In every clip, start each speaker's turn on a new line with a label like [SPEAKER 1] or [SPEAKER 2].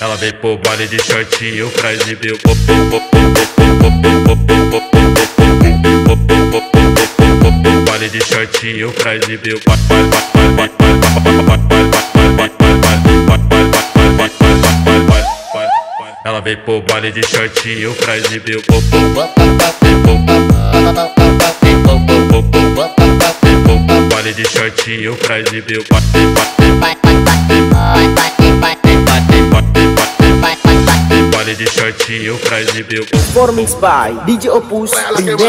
[SPEAKER 1] Ela vem pro baile de shortinho pra exibir o Baile de shortinho pra exibir o Ela vem pro baile de shortinho pra exibir o Baile de shortinho pra exibir o shortinho pra exibir o
[SPEAKER 2] Performance by DJ Opus Remix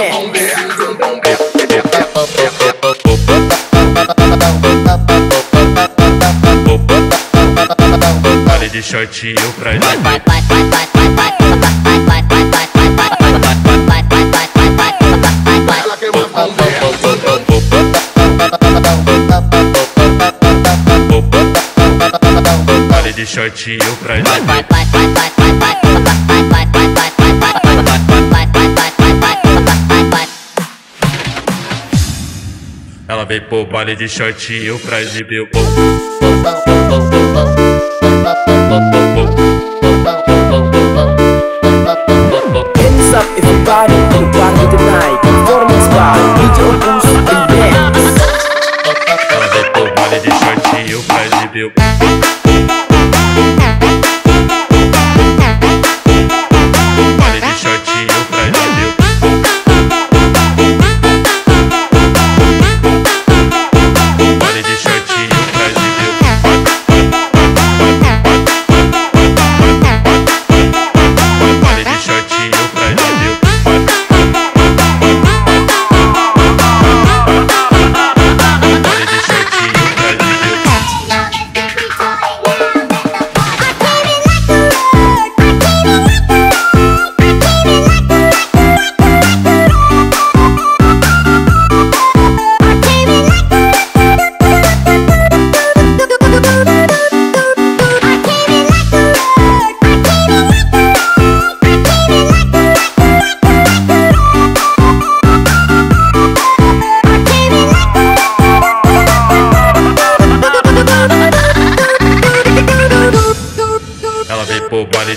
[SPEAKER 1] Baile de shortinho pra exibir Baile de shortinho pra exibir Ela vem pro baile de shortinho pra exibir o
[SPEAKER 2] Hands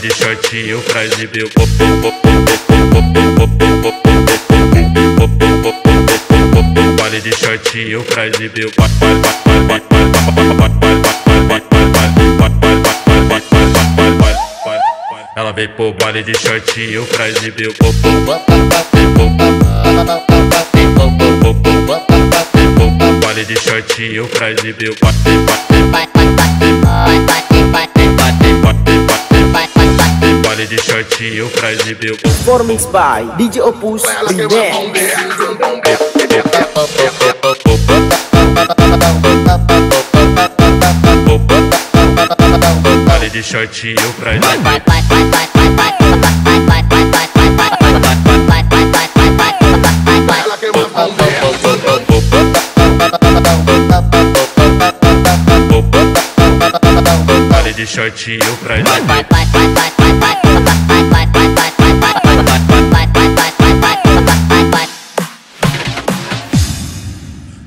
[SPEAKER 1] de pra exibir o Baile de shortinho pra exibir o Ela vem pro baile de pra exibir o Baile de shortinho pra exibir o Baile de shortinho pra exibir o Performance by DJ Opus Remix Baile de de pra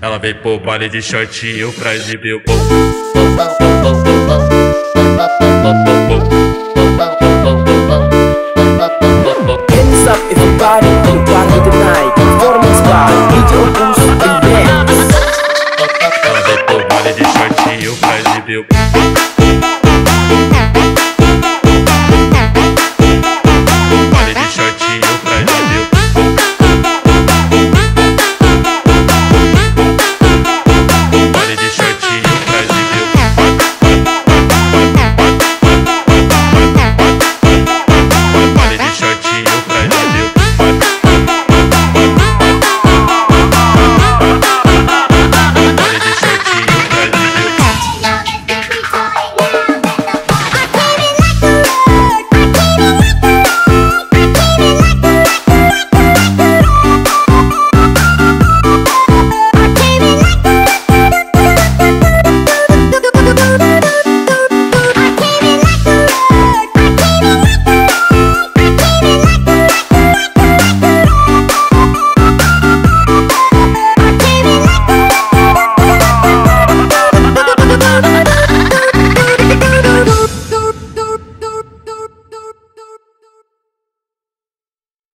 [SPEAKER 2] Ela veio pro
[SPEAKER 1] baile de short e eu pra exibir o Hands up everybody to Ela veio pro baile de short e eu pra exibir o